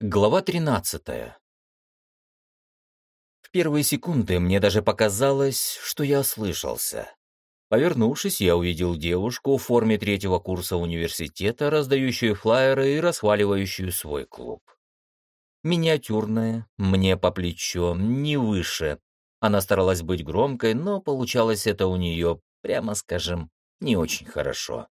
Глава 13. В первые секунды мне даже показалось, что я ослышался. Повернувшись, я увидел девушку в форме третьего курса университета, раздающую флаеры и расхваливающую свой клуб. Миниатюрная, мне по плечо, не выше. Она старалась быть громкой, но получалось это у нее, прямо скажем, не очень хорошо.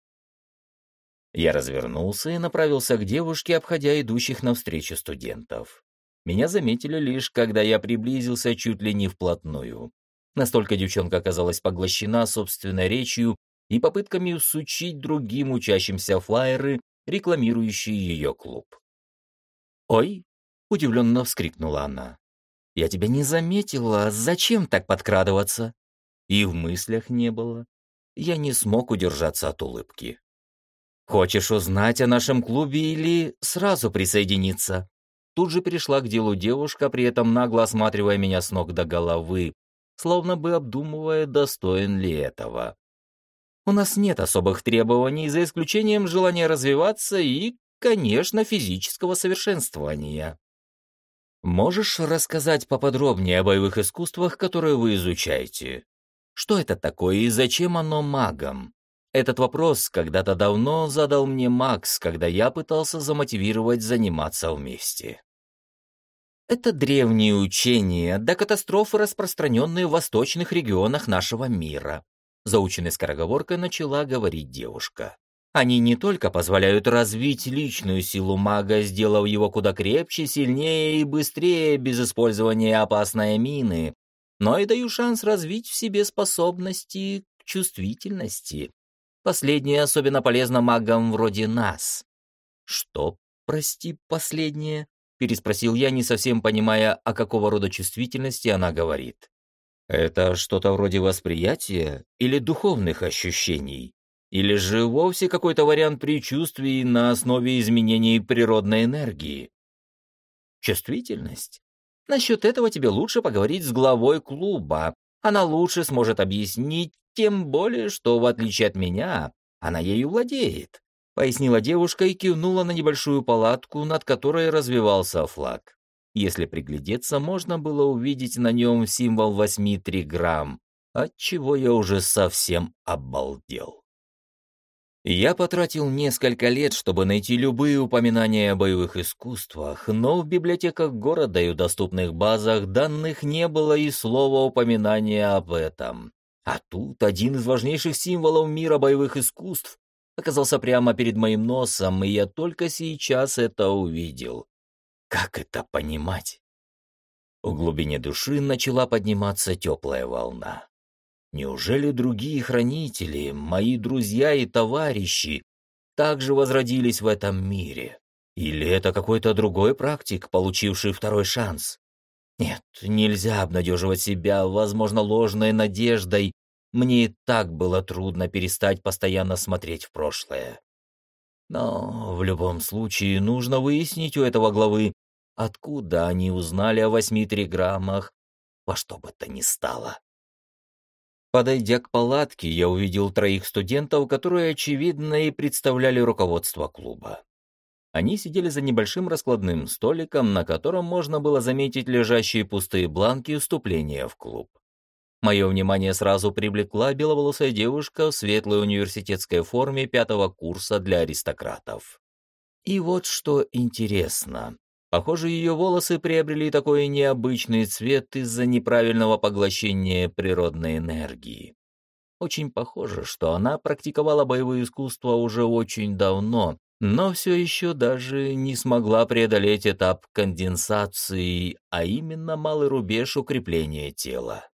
Я развернулся и направился к девушке, обходя идущих навстречу студентов. Меня заметили лишь, когда я приблизился чуть ли не вплотную. Настолько девчонка оказалась поглощена собственной речью и попытками сучить другим учащимся флайеры, рекламирующие ее клуб. «Ой!» — удивленно вскрикнула она. «Я тебя не заметила. Зачем так подкрадываться?» И в мыслях не было. Я не смог удержаться от улыбки. Хочешь узнать о нашем клубе или сразу присоединиться?» Тут же перешла к делу девушка, при этом нагло осматривая меня с ног до головы, словно бы обдумывая, достоин ли этого. «У нас нет особых требований, за исключением желания развиваться и, конечно, физического совершенствования». «Можешь рассказать поподробнее о боевых искусствах, которые вы изучаете? Что это такое и зачем оно магам?» Этот вопрос когда-то давно задал мне Макс, когда я пытался замотивировать заниматься вместе. Это древние учения, до катастрофы, распространенные в восточных регионах нашего мира. Заученной скороговоркой начала говорить девушка. Они не только позволяют развить личную силу мага, сделав его куда крепче, сильнее и быстрее без использования опасной мины, но и дают шанс развить в себе способности к чувствительности, Последнее особенно полезно магам вроде нас. Что, прости, последнее? Переспросил я, не совсем понимая, о какого рода чувствительности она говорит. Это что-то вроде восприятия или духовных ощущений? Или же вовсе какой-то вариант предчувствий на основе изменений природной энергии? Чувствительность? Насчет этого тебе лучше поговорить с главой клуба. Она лучше сможет объяснить, тем более, что, в отличие от меня, она ею владеет», — пояснила девушка и кивнула на небольшую палатку, над которой развивался флаг. Если приглядеться, можно было увидеть на нем символ восьми триграмм, отчего я уже совсем обалдел. Я потратил несколько лет, чтобы найти любые упоминания о боевых искусствах, но в библиотеках города и в доступных базах данных не было и слова упоминания об этом. А тут один из важнейших символов мира боевых искусств оказался прямо перед моим носом, и я только сейчас это увидел. Как это понимать? В глубине души начала подниматься теплая волна. Неужели другие хранители, мои друзья и товарищи, также возродились в этом мире? Или это какой-то другой практик, получивший второй шанс? Нет, нельзя обнадеживать себя, возможно, ложной надеждой. Мне и так было трудно перестать постоянно смотреть в прошлое. Но в любом случае нужно выяснить у этого главы, откуда они узнали о восьми триграммах, во что бы то ни стало. Подойдя к палатке, я увидел троих студентов, которые, очевидно, и представляли руководство клуба. Они сидели за небольшим раскладным столиком, на котором можно было заметить лежащие пустые бланки вступления в клуб. Мое внимание сразу привлекла беловолосая девушка в светлой университетской форме пятого курса для аристократов. И вот что интересно. Похоже, ее волосы приобрели такой необычный цвет из-за неправильного поглощения природной энергии. Очень похоже, что она практиковала боевые искусства уже очень давно, но все еще даже не смогла преодолеть этап конденсации, а именно малый рубеж укрепления тела.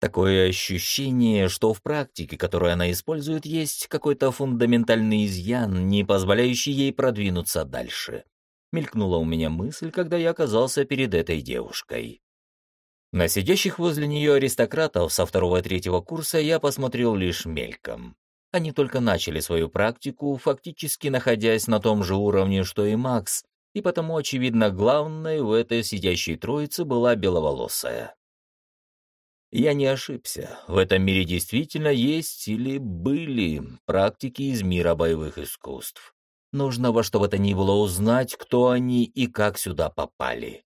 Такое ощущение, что в практике, которую она использует, есть какой-то фундаментальный изъян, не позволяющий ей продвинуться дальше. Мелькнула у меня мысль, когда я оказался перед этой девушкой. На сидящих возле нее аристократов со второго и третьего курса я посмотрел лишь мельком. Они только начали свою практику, фактически находясь на том же уровне, что и Макс, и потому, очевидно, главной в этой сидящей троице была беловолосая. Я не ошибся. В этом мире действительно есть или были практики из мира боевых искусств. Нужно во что бы то ни было узнать, кто они и как сюда попали.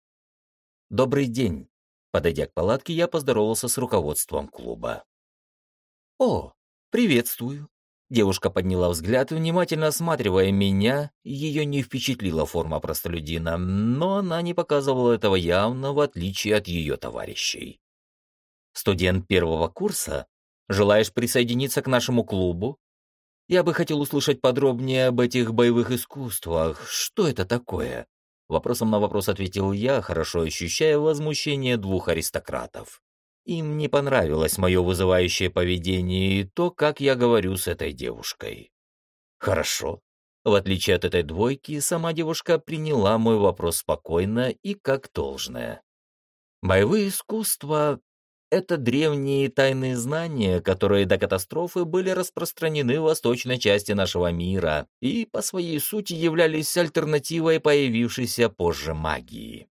«Добрый день». Подойдя к палатке, я поздоровался с руководством клуба. «О, приветствую». Девушка подняла взгляд, внимательно осматривая меня. Ее не впечатлила форма простолюдина, но она не показывала этого явно, в отличие от ее товарищей. «Студент первого курса? Желаешь присоединиться к нашему клубу?» Я бы хотел услышать подробнее об этих боевых искусствах. Что это такое? Вопросом на вопрос ответил я, хорошо ощущая возмущение двух аристократов. Им не понравилось мое вызывающее поведение и то, как я говорю с этой девушкой. Хорошо. В отличие от этой двойки, сама девушка приняла мой вопрос спокойно и как должное. Боевые искусства это древние тайные знания, которые до катастрофы были распространены в восточной части нашего мира и по своей сути являлись альтернативой появившейся позже магии.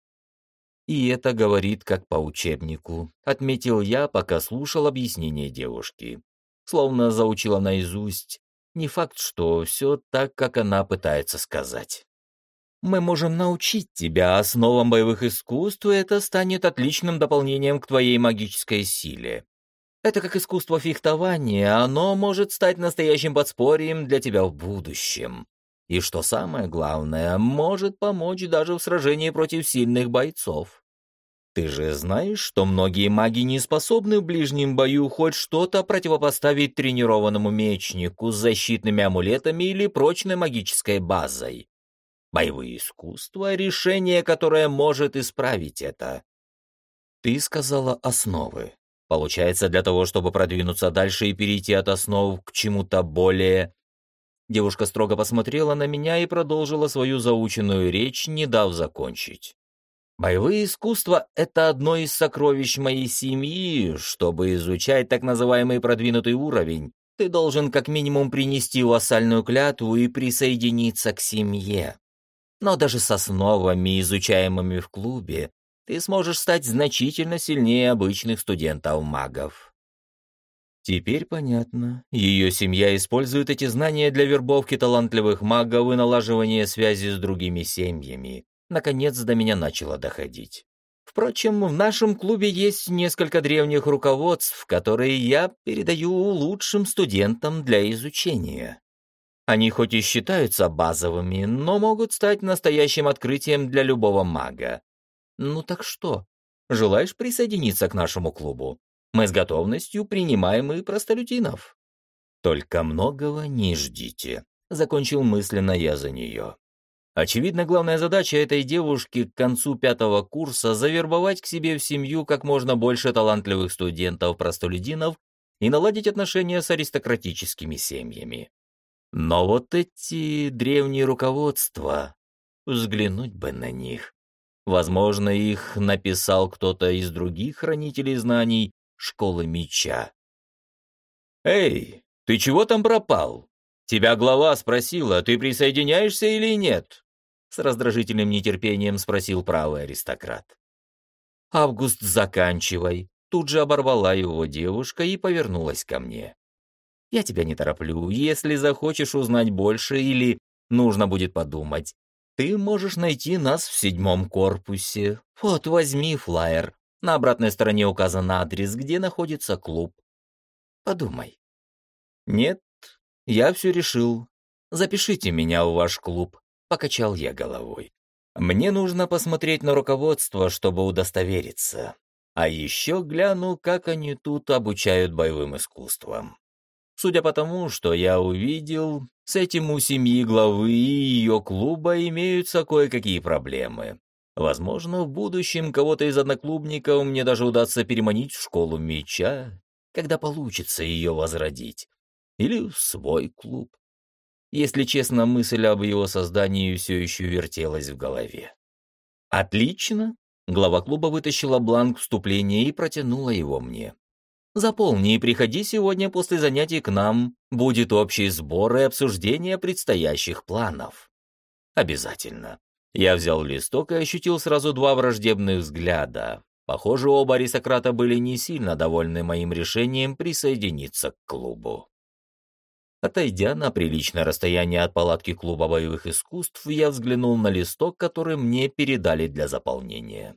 И это говорит как по учебнику, отметил я, пока слушал объяснение девушки. Словно заучила наизусть. Не факт, что все так, как она пытается сказать. Мы можем научить тебя основам боевых искусств, и это станет отличным дополнением к твоей магической силе. Это как искусство фехтования, оно может стать настоящим подспорьем для тебя в будущем. И что самое главное, может помочь даже в сражении против сильных бойцов. Ты же знаешь, что многие маги не способны в ближнем бою хоть что-то противопоставить тренированному мечнику с защитными амулетами или прочной магической базой боевые искусства, решение, которое может исправить это. Ты сказала основы. Получается, для того, чтобы продвинуться дальше и перейти от основ к чему-то более... Девушка строго посмотрела на меня и продолжила свою заученную речь, не дав закончить. Боевые искусства — это одно из сокровищ моей семьи. Чтобы изучать так называемый продвинутый уровень, ты должен как минимум принести вассальную клятву и присоединиться к семье. Но даже с основами, изучаемыми в клубе, ты сможешь стать значительно сильнее обычных студентов-магов. Теперь понятно. Ее семья использует эти знания для вербовки талантливых магов и налаживания связи с другими семьями. Наконец до меня начало доходить. Впрочем, в нашем клубе есть несколько древних руководств, которые я передаю лучшим студентам для изучения. Они хоть и считаются базовыми, но могут стать настоящим открытием для любого мага. Ну так что, желаешь присоединиться к нашему клубу? Мы с готовностью принимаем и простолюдинов. Только многого не ждите, закончил мысленно я за нее. Очевидно, главная задача этой девушки к концу пятого курса завербовать к себе в семью как можно больше талантливых студентов-простолюдинов и наладить отношения с аристократическими семьями. Но вот эти древние руководства, взглянуть бы на них. Возможно, их написал кто-то из других хранителей знаний школы меча. «Эй, ты чего там пропал? Тебя глава спросила, ты присоединяешься или нет?» С раздражительным нетерпением спросил правый аристократ. «Август, заканчивай!» Тут же оборвала его девушка и повернулась ко мне. Я тебя не тороплю. Если захочешь узнать больше или нужно будет подумать, ты можешь найти нас в седьмом корпусе. Вот, возьми флаер. На обратной стороне указан адрес, где находится клуб. Подумай. Нет, я все решил. Запишите меня в ваш клуб. Покачал я головой. Мне нужно посмотреть на руководство, чтобы удостовериться. А еще гляну, как они тут обучают боевым искусствам. Судя по тому, что я увидел, с этим у семьи главы и ее клуба имеются кое-какие проблемы. Возможно, в будущем кого-то из одноклубников мне даже удастся переманить в школу меча, когда получится ее возродить. Или в свой клуб. Если честно, мысль об его создании все еще вертелась в голове. «Отлично!» Глава клуба вытащила бланк вступления и протянула его мне. Заполни и приходи сегодня после занятий к нам. Будет общий сбор и обсуждение предстоящих планов. Обязательно. Я взял листок и ощутил сразу два враждебных взгляда. Похоже, оба аристократа были не сильно довольны моим решением присоединиться к клубу. Отойдя на приличное расстояние от палатки клуба боевых искусств, я взглянул на листок, который мне передали для заполнения.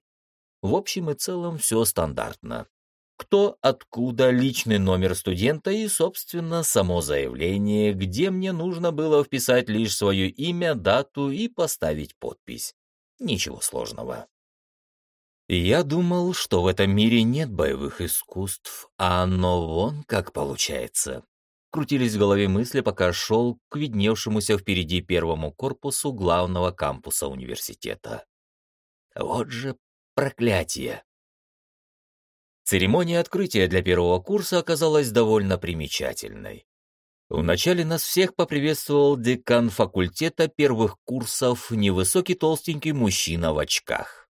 В общем и целом все стандартно. Кто, откуда, личный номер студента и, собственно, само заявление, где мне нужно было вписать лишь свое имя, дату и поставить подпись. Ничего сложного. Я думал, что в этом мире нет боевых искусств, а оно вон как получается. Крутились в голове мысли, пока шел к видневшемуся впереди первому корпусу главного кампуса университета. Вот же проклятие! Церемония открытия для первого курса оказалась довольно примечательной. Вначале нас всех поприветствовал декан факультета первых курсов, невысокий толстенький мужчина в очках.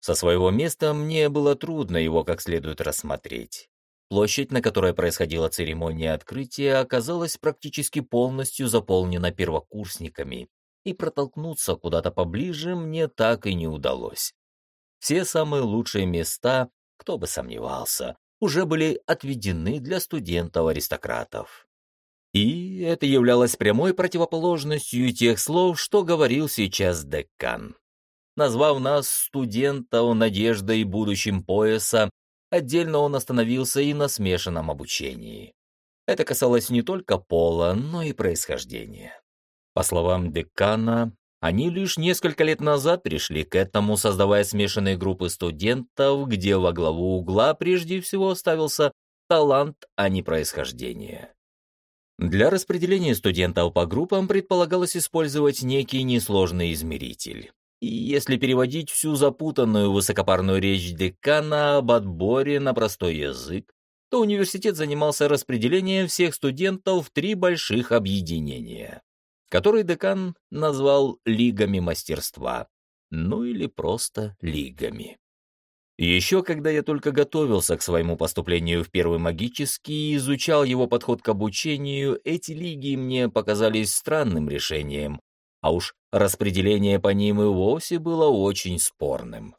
Со своего места мне было трудно его как следует рассмотреть. Площадь, на которой происходила церемония открытия, оказалась практически полностью заполнена первокурсниками, и протолкнуться куда-то поближе мне так и не удалось. Все самые лучшие места, кто бы сомневался, уже были отведены для студентов-аристократов. И это являлось прямой противоположностью тех слов, что говорил сейчас декан назвав нас студентов надеждой будущим пояса, отдельно он остановился и на смешанном обучении. Это касалось не только пола, но и происхождения. По словам декана, они лишь несколько лет назад пришли к этому, создавая смешанные группы студентов, где во главу угла прежде всего ставился талант, а не происхождение. Для распределения студентов по группам предполагалось использовать некий несложный измеритель. И если переводить всю запутанную высокопарную речь декана об отборе на простой язык, то университет занимался распределением всех студентов в три больших объединения, которые декан назвал «лигами мастерства», ну или просто «лигами». Еще когда я только готовился к своему поступлению в первый магический и изучал его подход к обучению, эти лиги мне показались странным решением, а уж распределение по ним и вовсе было очень спорным.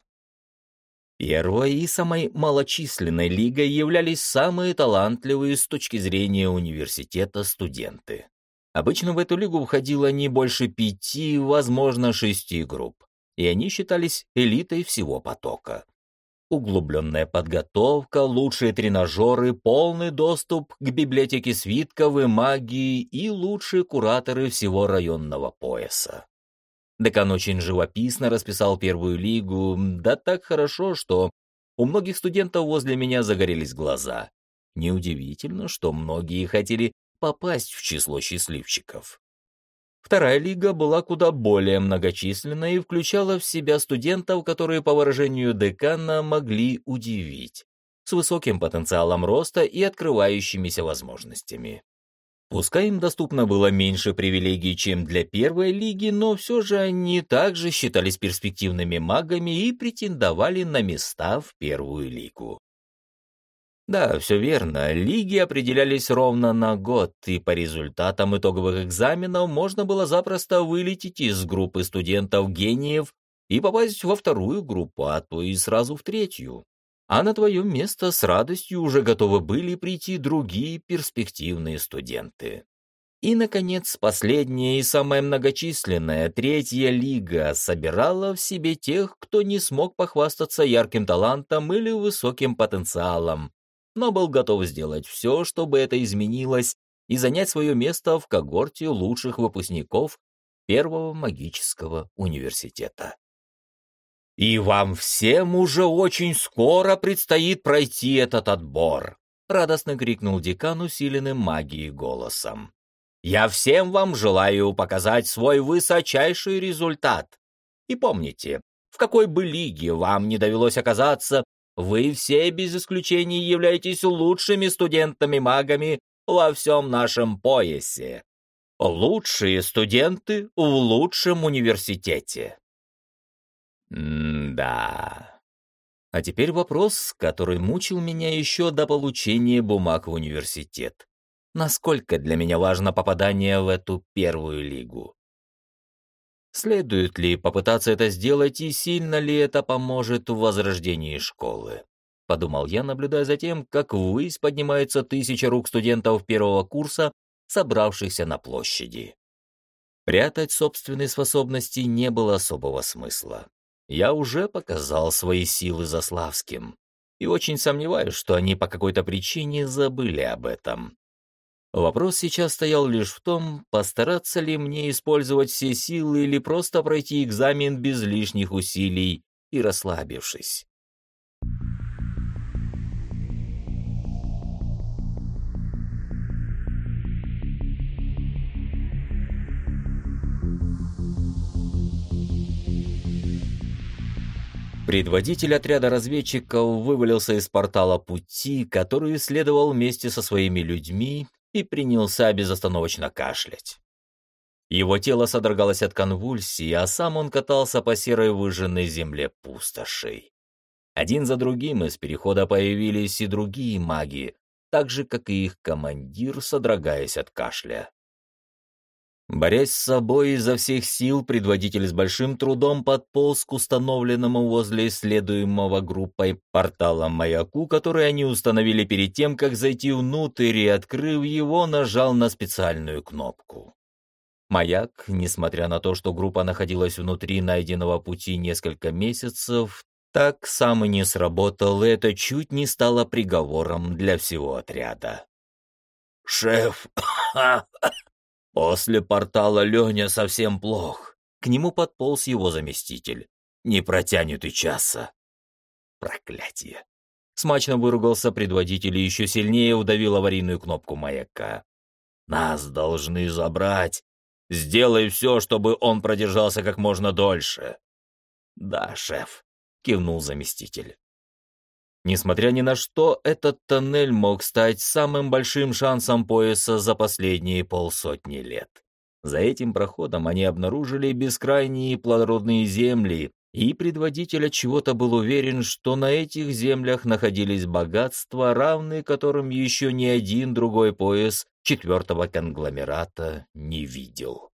Первой и самой малочисленной лигой являлись самые талантливые с точки зрения университета студенты. Обычно в эту лигу входило не больше пяти, возможно, шести групп, и они считались элитой всего потока углубленная подготовка, лучшие тренажеры, полный доступ к библиотеке свитков и магии и лучшие кураторы всего районного пояса. Декан очень живописно расписал первую лигу, да так хорошо, что у многих студентов возле меня загорелись глаза. Неудивительно, что многие хотели попасть в число счастливчиков. Вторая лига была куда более многочисленной и включала в себя студентов, которые, по выражению декана, могли удивить, с высоким потенциалом роста и открывающимися возможностями. Пускай им доступно было меньше привилегий, чем для первой лиги, но все же они также считались перспективными магами и претендовали на места в первую лигу. Да, все верно. Лиги определялись ровно на год, и по результатам итоговых экзаменов можно было запросто вылететь из группы студентов-гениев и попасть во вторую группу, а то и сразу в третью. А на твое место с радостью уже готовы были прийти другие перспективные студенты. И, наконец, последняя и самая многочисленная, третья лига, собирала в себе тех, кто не смог похвастаться ярким талантом или высоким потенциалом, но был готов сделать все, чтобы это изменилось, и занять свое место в когорте лучших выпускников Первого магического университета. «И вам всем уже очень скоро предстоит пройти этот отбор», — радостно крикнул декан усиленным магией голосом. «Я всем вам желаю показать свой высочайший результат. И помните, в какой бы лиге вам не довелось оказаться, вы все без исключения являетесь лучшими студентами-магами во всем нашем поясе. Лучшие студенты в лучшем университете. М-да. А теперь вопрос, который мучил меня еще до получения бумаг в университет. Насколько для меня важно попадание в эту первую лигу? Следует ли попытаться это сделать и сильно ли это поможет в возрождении школы? Подумал я, наблюдая за тем, как ввысь поднимается тысяча рук студентов первого курса собравшихся на площади. Прятать собственные способности не было особого смысла. Я уже показал свои силы за Славским, и очень сомневаюсь, что они по какой-то причине забыли об этом. Вопрос сейчас стоял лишь в том, постараться ли мне использовать все силы или просто пройти экзамен без лишних усилий и расслабившись. Предводитель отряда разведчиков вывалился из портала пути, который исследовал вместе со своими людьми, и принялся безостановочно кашлять. Его тело содрогалось от конвульсий, а сам он катался по серой выжженной земле пустошей. Один за другим из перехода появились и другие маги, так же, как и их командир, содрогаясь от кашля. Борясь с собой изо всех сил, предводитель с большим трудом подполз к установленному возле исследуемого группой портала маяку, который они установили перед тем, как зайти внутрь и, открыв его, нажал на специальную кнопку. Маяк, несмотря на то, что группа находилась внутри найденного пути несколько месяцев, так сам и не сработал, и это чуть не стало приговором для всего отряда. «Шеф, После портала Леня совсем плох. К нему подполз его заместитель. Не протянет и часа. Проклятие. Смачно выругался предводитель и еще сильнее удавил аварийную кнопку маяка. «Нас должны забрать. Сделай все, чтобы он продержался как можно дольше». «Да, шеф», — кивнул заместитель. Несмотря ни на что, этот тоннель мог стать самым большим шансом пояса за последние полсотни лет. За этим проходом они обнаружили бескрайние плодородные земли, и предводитель от чего-то был уверен, что на этих землях находились богатства, равные которым еще ни один другой пояс четвертого конгломерата не видел.